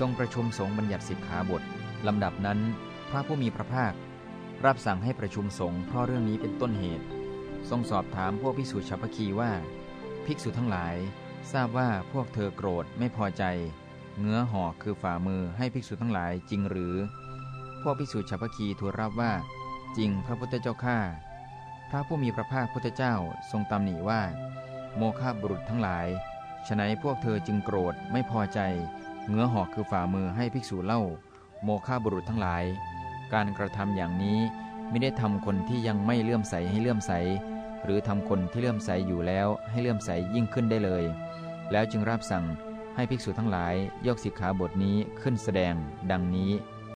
ทรงประชุมสงฆ์บัญญัติสิกขาบทลำดับนั้น พระผู้มีพระภาครับสั่งให้ประชุมสงฆ์เพราะเรื่องนี้เป็นต้นเหตุ ทรงสอบถามพวกภิกษุชาวพคีว่า ภิกษุทั้งหลาย ทราบว่าพวกเธอโกรธไม่พอใจ เงื้อหอกคือฝ่ามือให้ภิกษุทั้งหลายจริงหรือ พวกภิกษุชาวพคีทูลรับว่า จริงพระพุทธเจ้าข้าพระผู้มีพระภาคพุทธเจ้าทรงตำหนิว่า โมฆะบุรุษทั้งหลายฉนัยพวกเธอจึงโกรธไม่พอใจ เงื้อหอกคือฝ่ามือให้ภิกษุเล่า โมฆะบุรุษทั้งหลาย การกระทำอย่างนี้ไม่ได้ทำคนที่ยังไม่เลื่อมใสให้เลื่อมใส หรือทำคนที่เลื่อมใสอยู่แล้วให้เลื่อมใสยิ่งขึ้นได้เลย แล้วจึงรับสั่งให้ภิกษุทั้งหลายยกสิกขาบทนี้ขึ้นแสดง ดังนี้